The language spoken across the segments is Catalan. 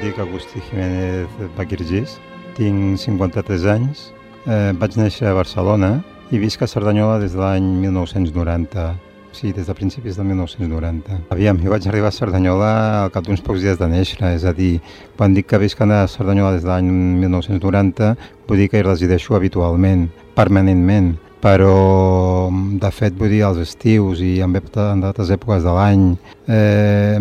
Dic Agustí Jiménez Baquirgís, tinc 53 anys, eh, vaig néixer a Barcelona i visc a Cerdanyola des de l'any 1990, sí, des de principis del 1990. Aviam, jo vaig arribar a Cerdanyola al cap d'uns pocs dies de néixer, és a dir, quan dic que visc a Cerdanyola des de l'any 1990, vull dir que hi resideixo habitualment, permanentment, però de fet vull dir els estius i en d'altres èpoques de l'any eh,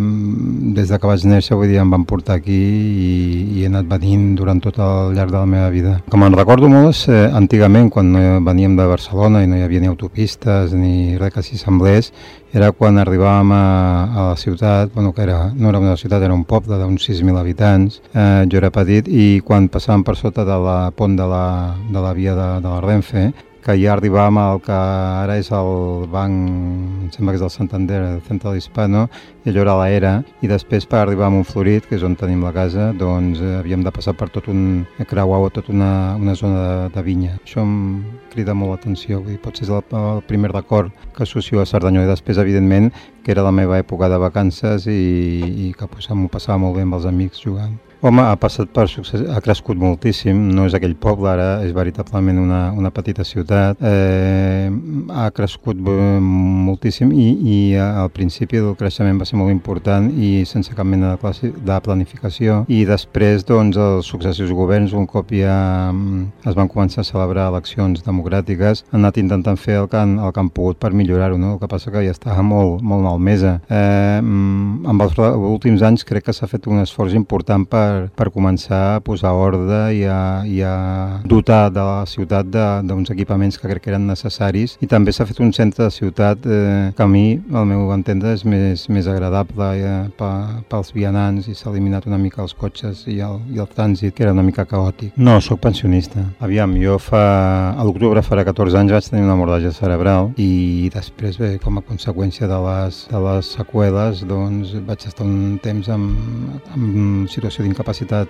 des de que vaig néixer vull dir em van portar aquí i, i he anat venint durant tot el llarg de la meva vida. Com en recordo molt és eh, antigament quan no veníem de Barcelona i no hi havia ni autopistes ni res que s'hi semblés era quan arribàvem a, a la ciutat, bueno, que era, no era una ciutat, era un poble d'uns 6.000 habitants, eh, jo era petit i quan passàvem per sota de la pont de la, de la via de, de la Renfe, que ja arribàvem al que ara és el banc, em sembla que és el Santander, el Central Hispano, i allò era l'era, i després per arribar a Montflorit, que és on tenim la casa, doncs eh, havíem de passar per tot un creuar o tota una, una zona de, de vinya. Això em crida molt l'atenció, vull dir, potser és el, el primer record que associo a Cerdanyola, i després, evidentment, que era la meva època de vacances i, i que pues, m'ho passava molt bé amb els amics jugant. Home, ha passat per succés, ha crescut moltíssim, no és aquell poble, ara és veritablement una, una petita ciutat, eh, ha crescut moltíssim i, i al principi del creixement va ser molt important i sense cap mena de, classe, de planificació i després doncs els successius governs un cop ja es van començar a celebrar eleccions democràtiques han anat intentant fer el que han, el que han pogut per millorar-ho, no? el que passa que ja estava molt, molt malmesa. Eh, amb els últims anys crec que s'ha fet un esforç important per, per començar a posar ordre i a, i a dotar de la ciutat d'uns equipaments que crec que eren necessaris i també s'ha fet un centre de ciutat eh, que a mi, al meu entendre, és més, més agradable eh, pels vianants i s'ha eliminat una mica els cotxes i el, i el trànsit, que era una mica caòtic. No, sóc pensionista. Aviam, jo fa... a l'octubre farà 14 anys vaig tenir una hemorràgia cerebral i després, bé, com a conseqüència de les, de les seqüeles, doncs vaig estar un temps amb, amb situació d'incapacitat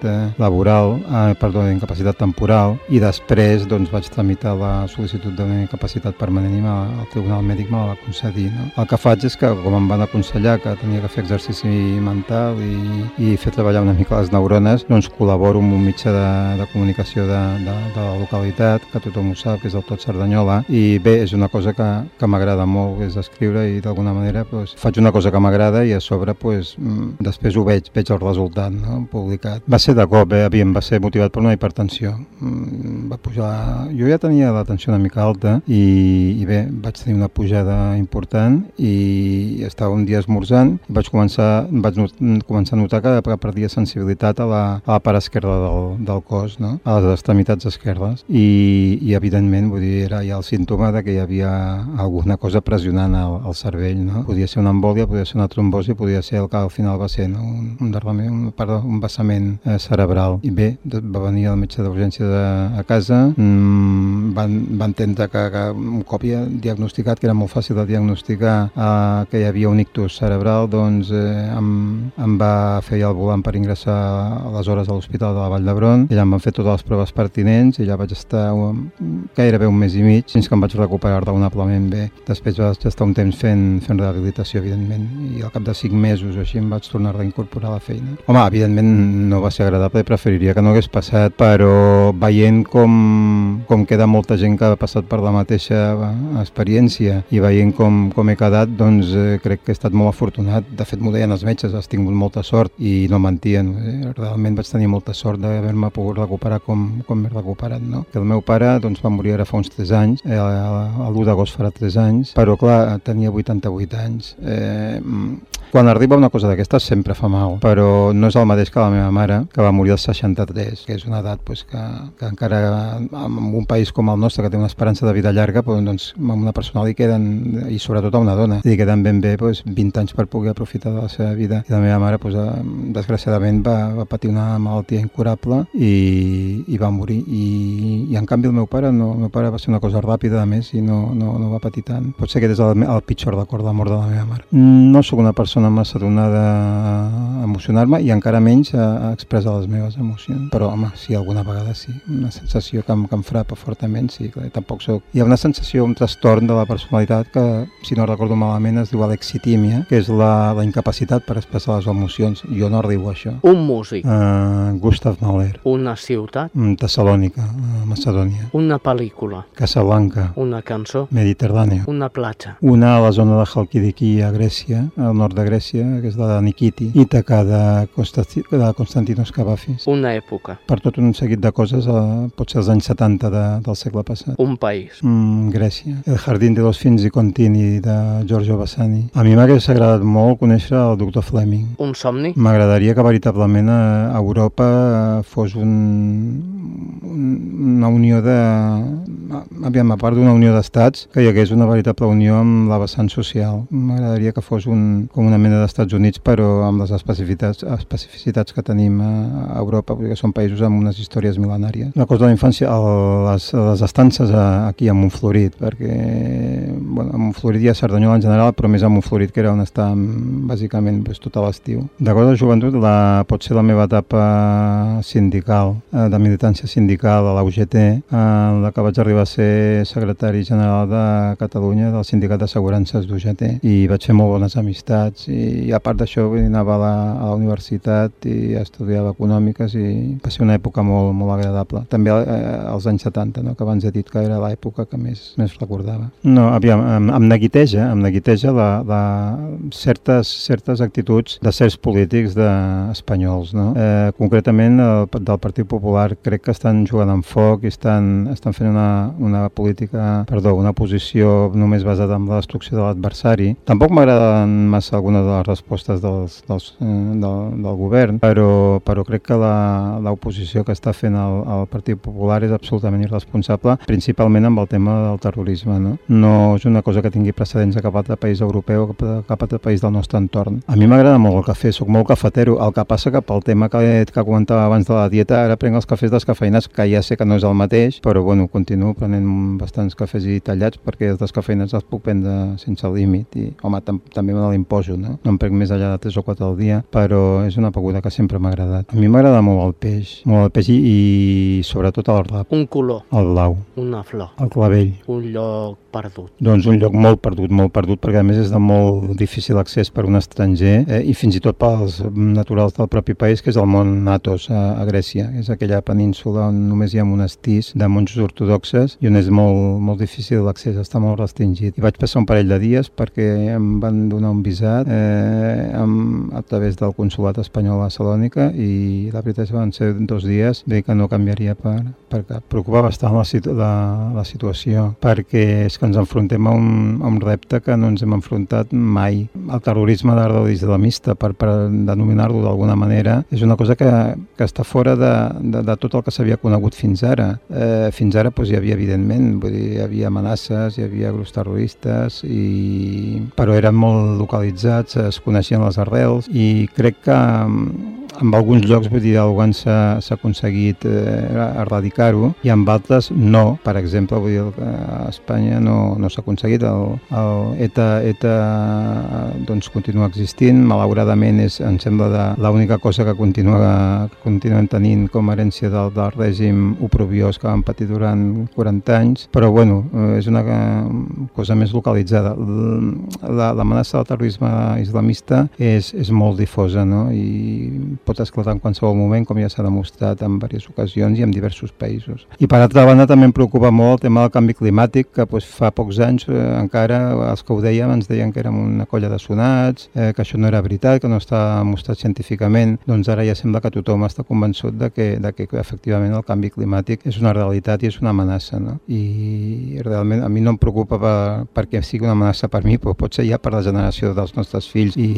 eh, laboral, eh, perdó, d'incapacitat temporal i després doncs vaig tramitar la sol·licitud d'incapacitat permanent i el Tribunal Mèdic me la va concedir. No? El que faig és que, com em van aconsellar que tenia que fer exercici mental i, i fer treballar una mica les neurones, doncs col·laboro amb un mitjà de, de comunicació de, de, de la localitat, que tothom ho sap, que és el Tot Cerdanyola, i bé, és una cosa que, que m'agrada molt, és escriure i d'alguna manera doncs, faig una cosa que m'agrada i a sobre doncs, després ho veig, veig el resultat no? Publicat. Va ser de cop, eh? Aviam, va ser motivat per una hipertensió. Va pujar... Jo ja tenia la tensió una mica alta i, i bé, vaig tenir una pujada important i estava un dia esmorzant i vaig començar, vaig not, començar a notar que perdia sensibilitat a la, a la part esquerra del, del cos, no? a les extremitats esquerdes i, i evidentment vull dir, era ja el símptoma de que hi havia alguna cosa pressionant al, al cervell. No? Podia ser una embòlia, podia ser una trombosi, podia ser el que al final va ser no? un, un, derrament, un, perdó, un vessament eh, cerebral. I bé, va venir el metge d'urgència a casa, mmm, van, van entendre que, que un cop ja diagnosticat, que era molt fàcil de diagnosticar eh, que hi havia un ictus cerebral, doncs eh, em, em va fer el volant per ingressar aleshores a l'Hospital de la Vall d'Hebron, allà em van fer totes les proves pertinents, i allà vaig estar un, gairebé un mes i mig, fins que em vaig recuperar raonablement bé. Després vaig estar un temps fent, fent rehabilitació, evidentment, i al cap de cinc mesos o així em vaig tornar a reincorporar a la feina. Home, evidentment no va ser agradable, preferiria que no hagués passat, però veient com, com queda molta gent que ha passat per la mateixa experiència i veient com, com he quedat, doncs eh, crec que he estat molt afortunat. De fet, m'ho deien els metges, has tingut molta sort i no mentien. Eh? Realment vaig tenir molta sort d'haver-me pogut recuperar com, com m'he recuperat. No? Que el meu pare doncs, va morir ara fa uns 3 anys, eh, l'1 d'agost farà 3 anys, però clar, tenia 88 anys. Eh, Quan arriba una cosa d'aquestes sempre fa mal, però no és el mateix que la meva mare, que va morir als 63, que és una edat pues, que, que encara en un país com el nostre, que té una esperança de vida llarga, pues, doncs, a una persona li queden, i sobretot a una dona, li queden ben bé pues, 20 anys per poder aprofitar de la seva vida. I la meva mare, pues, eh, desgraciadament, va, va patir una malaltia incurable i, i va morir. I, I en canvi el meu pare no, el meu pare va ser una cosa ràpida, a més, i no, no, no va patir tant. Potser aquest és el, el pitjor record de mort de la meva mare. No sóc una persona massa donada a emocionar-me i encara menys a, a expressar les meves emocions. Però, home, sí, alguna vegada sí. Una sensació que em, que em frapa fortament, sí. Clar, tampoc soc... Hi ha una sensació, un trastorn de la personalitat que, si no recordo malament, es diu alexitímia, que és la, la incapacitat per expressar les emocions. Jo no arribo a això. Un músic, Uh, Gustav Mahler, una ciutat, mm, Tessalònica, uh, Macedònia, una pel·lícula, Casablanca, una cançó, Mediterrània. una platja, Una a la zona de Halkidiki, a Grècia, al nord de Grècia, que és la de Nikiti, Ítaca de, Constanti, de Konstantinos Cavafis. una època, Per tot un seguit de coses, eh, pot ser els anys 70 de, del segle passat. un país, Mm, Grècia. El Jardín de los Fins i Contini de Giorgio Bassani. A mi m'hagués agradat molt conèixer el doctor Fleming. un somni, M'agradaria que veritablement a Europa eh, fos un, un, una unió de... Aviam, a part d'una unió d'estats, que hi hagués una veritable unió amb la vessant social. M'agradaria que fos un, com una mena d'Estats Units, però amb les especificitats, especificitats que tenim a, Europa, perquè són països amb unes històries mil·lenàries. La cosa de la infància, el, les, les estances a, aquí a Montflorit, perquè bueno, a Montflorit i a Cerdanyola en general, però més a Montflorit, que era on estàvem bàsicament doncs, tot l'estiu. De cosa de joventut, la, pot ser la meva etapa sindical, eh, de militància sindical a la UGT, eh, en la que vaig arribar a ser secretari general de Catalunya del Sindicat d'Assegurances d'UGT i vaig fer molt bones amistats i a part d'això anava a la, a la universitat i estudiava econòmiques i va ser una època molt, molt agradable. També eh, als anys 70, no? que abans he dit que era l'època que més, més recordava. No, aviam, em, em neguiteja, em neguiteja la, la, certes, certes actituds de certs polítics de, espanyols. No? Eh, concretament el, del Partit Popular crec que estan jugant amb foc i estan, estan fent una, una política, perdó, una posició només basada en la destrucció de l'adversari. Tampoc m'agraden massa algunes de les respostes dels, dels, eh, del, del govern, però, però crec que l'oposició que està fent el, el Partit Popular és absolutament irresponsable, principalment amb el tema del terrorisme. No, no és una cosa que tingui precedents a cap altre país europeu o cap, cap altre país del nostre entorn. A mi m'agrada molt el cafè, sóc molt cafetero, el que passa que pel tema que, que comentava abans de la dieta, ara prenc els cafès descafeinats, que ja sé que no és el mateix, però bueno, continuo prenent bastants cafès i tallats perquè els descafeinats els puc prendre sense límit i home, tam també me l'imposo, no? No em prenc més allà de 3 o 4 al dia, però és una beguda que sempre m'ha agradat. A mi m'agrada molt el peix, molt el peix i, i sobretot el rap, un color, el blau, una flor, el clavell. un lloc perdut, Doncs un lloc molt perdut, molt perdut, perquè a més és de molt difícil accés per un estranger eh, i fins i tot pels naturals del propi país, que és el món Athos a, a Grècia. És aquella península on només hi ha monestirs de monjos ortodoxes i on és molt, molt difícil l'accés, està molt restringit. I vaig passar un parell de dies perquè em van donar un visat eh, amb, a través del consulat espanyol a Salònica i la veritat és que van ser dos dies bé que no canviaria per, per cap. Preocupa bastant la, situ la, la situació perquè és que ens enfrontem a un, a un repte que no ens hem enfrontat mai. El terrorisme d'arrel islamista, per, per denominar-lo d'alguna manera, és una cosa que, que està fora de, de, de tot el que s'havia conegut fins ara. Eh, fins ara doncs, hi havia, evidentment, vull dir, hi havia amenaces, hi havia grups terroristes, i... però eren molt localitzats, es coneixien les arrels, i crec que en alguns llocs, vull dir, algun s'ha aconseguit eh, erradicar-ho i en altres no. Per exemple, vull dir, a Espanya no, no s'ha aconseguit. El, el ETA, ETA doncs, continua existint. Malauradament és, em sembla, l'única cosa que continua que continuem tenint com a herència del, del règim oprobiós que vam patir durant 40 anys. Però, bueno, és una eh, cosa més localitzada. L'amenaça del terrorisme islamista és, és molt difosa, no? I pot esclatar en qualsevol moment, com ja s'ha demostrat en diverses ocasions i en diversos països. I per altra banda també em preocupa molt el tema del canvi climàtic, que doncs, fa pocs anys eh, encara els que ho dèiem ens deien que érem una colla de sonats, eh, que això no era veritat, que no està demostrat científicament, doncs ara ja sembla que tothom està convençut de que, de que efectivament el canvi climàtic és una realitat i és una amenaça. No? I realment a mi no em preocupa per, perquè sigui una amenaça per mi, però potser ja per la generació dels nostres fills i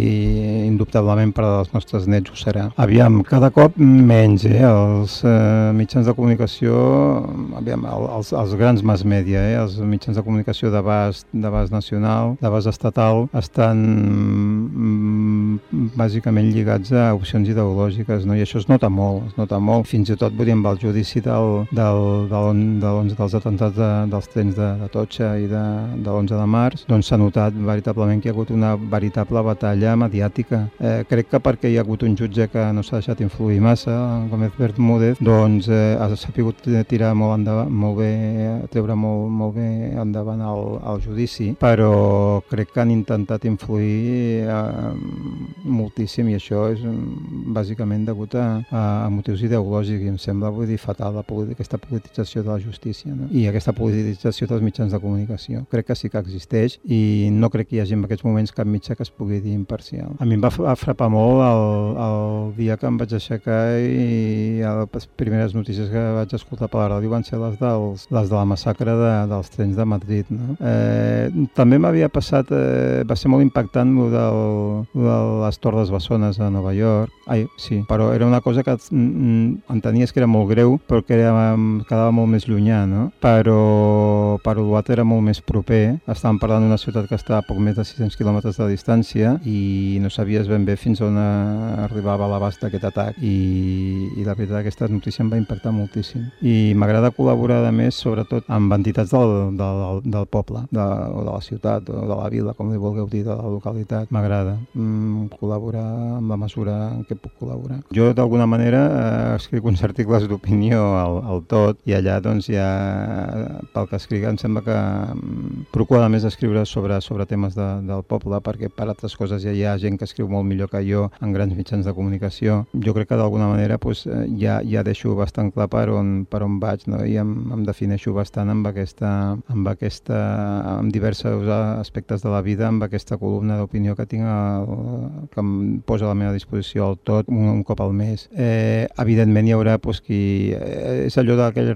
indubtablement per als nostres nets ho serà. Aviam, cada cop menys, eh? Els eh, mitjans de comunicació, aviam, els, els grans mass media, eh? els mitjans de comunicació d'abast nacional, d'abast estatal, estan mm, bàsicament lligats a opcions ideològiques, no? i això es nota molt, es nota molt. Fins i tot, vull dir, amb el judici del, del, del, del, dels atentats de, dels trens de, de Totxa i de, de l'11 de març, doncs s'ha notat veritablement que hi ha hagut una veritable batalla mediàtica. Eh, crec que perquè hi ha hagut un jutge que no s'ha deixat influir massa, Gómez Bermúdez, doncs eh, ha sapigut tirar molt, endavant, molt bé, treure molt, molt bé endavant el, el judici, però crec que han intentat influir eh, moltíssim i això és mm, bàsicament degut a, a, a motius ideològics i em sembla, vull dir, fatal la, aquesta politització de la justícia no? i aquesta politització dels mitjans de comunicació. Crec que sí que existeix i no crec que hi hagi en aquests moments cap mitjà que es pugui dir imparcial. A mi em va frapar molt el, el dia que em vaig aixecar i les primeres notícies que vaig escoltar per la ràdio van ser les, dels, les de la massacre de, dels trens de Madrid. No? Eh, també m'havia passat, eh, va ser molt impactant el del, de les torres bessones a Nova York. Ai, sí, però era una cosa que mm, entenies que era molt greu, però que era, quedava molt més llunyà, no? Però, però l'altre era molt més proper. Estàvem parlant d'una ciutat que està a poc més de 600 quilòmetres de distància i no sabies ben bé fins on arribava l'abast d'aquest atac i, i la veritat aquesta notícia em va impactar moltíssim. I m'agrada col·laborar a més sobretot amb entitats del, del, del poble de, o de la ciutat o de la vila, com li vulgueu dir, de la localitat. M'agrada mm, col·laborar amb la mesura en què puc col·laborar. Jo d'alguna manera eh, escric uns articles d'opinió al, al tot i allà doncs ja pel que escric em sembla que mm, procuro a més escriure sobre, sobre temes de, del poble perquè per altres coses ja hi ha gent que escriu molt millor que jo en grans mitjans de comunicació. Jo crec que d'alguna manera pues, eh, ja, ja deixo bastant clar per on, per on vaig no? i em, em defineixo bastant amb aquesta, amb aquesta amb diversos aspectes de la vida, amb aquesta columna d'opinió que tinc el, que em posa a la meva disposició al tot un, un cop al mes. Eh, evidentment hi haurà pues, qui... Eh, és allò d'aquella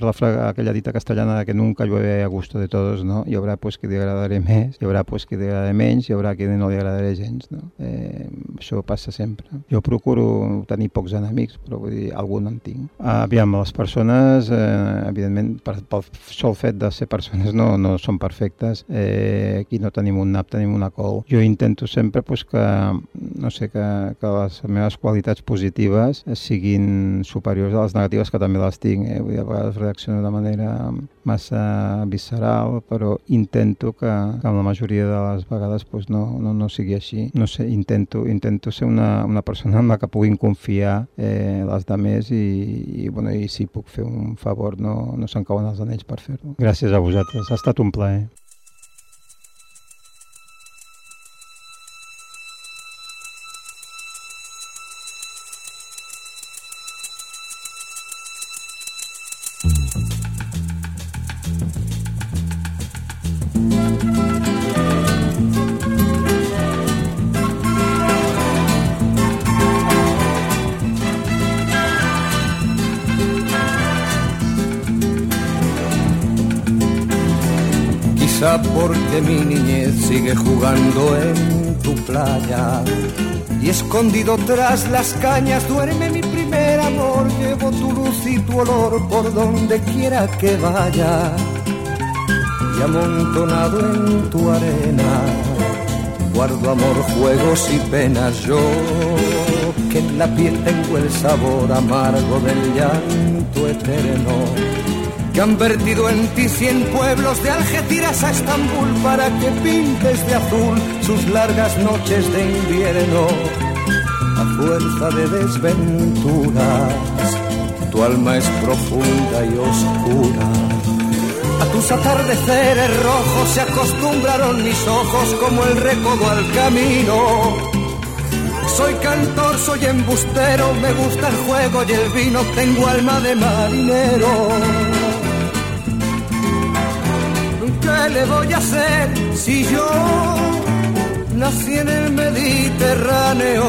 aquella dita castellana de que nunca llueve a gusto de todos, no? Hi haurà pues, qui li agradaré més, hi haurà pues, qui li agradaré menys, hi haurà qui no li agradaré gens, no? Eh, això passa sempre. Jo procuro tenir pocs enemics, però vull dir, algun en tinc. Aviam, les persones, eh, evidentment, per, pel sol fet de ser persones no, no són perfectes, eh, aquí no tenim un nap, tenim una col. Jo intento sempre pues, que, no sé, que, que les meves qualitats positives siguin superiors a les negatives, que també les tinc. Eh? Vull dir, a vegades reacciono de manera massa visceral, però intento que, que la majoria de les vegades pues, no, no, no sigui així. No sé, intento, intento ser una, una persona en la que puguin confiar eh, les demés i, i, bueno, i si puc fer un favor no, no se'n cauen els anells per fer-lo. Gràcies a vosaltres, ha estat un plaer. Quizá porque mi niñez sigue jugando en tu playa y escondido tras las cañas duerme mi primer amor. Llevo tu luz y tu olor por donde quiera que vaya y amontonado en tu arena guardo amor, juegos y penas yo que en la piel tengo el sabor amargo del llanto eterno que han vertido en ti cien pueblos de Algeciras a Estambul para que pintes de azul sus largas noches de invierno. A fuerza de desventuras, tu alma es profunda y oscura. A tus atardeceres rojos se acostumbraron mis ojos como el recodo al camino. Soy cantor, soy embustero, me gusta el juego y el vino, tengo alma de marinero. ¿Qué le voy a hacer si yo nací en el Mediterráneo?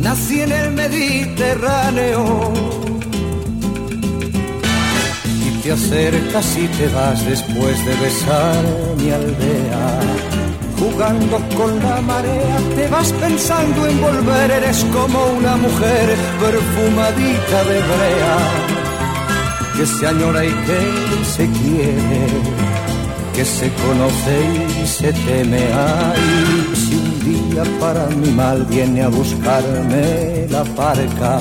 Nací en el Mediterráneo. Te acercas y te vas después de besar mi aldea jugando con la marea, te vas pensando en volver, eres como una mujer perfumadita de brea, que se añora y que se quiere, que se conoce y se teme. Ay, si un día para mi mal viene a buscarme la parca,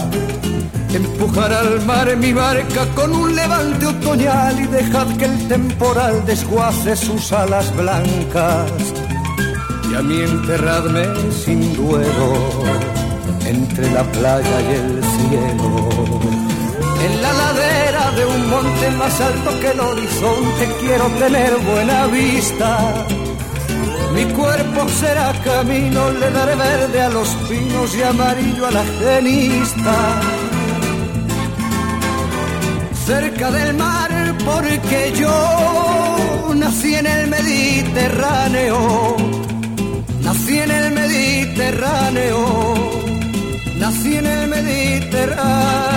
empujar al mar mi barca con un levante otoñal y dejad que el temporal desguace sus alas blancas y a mí enterradme sin duelo entre la playa y el cielo. En la ladera de un monte más alto que el horizonte quiero tener buena vista. Mi cuerpo será camino, le daré verde a los pinos y amarillo a la genista. Cerca del mar, porque yo nací en el Mediterráneo Nací en el Mediterráneo, nací en el Mediterráneo.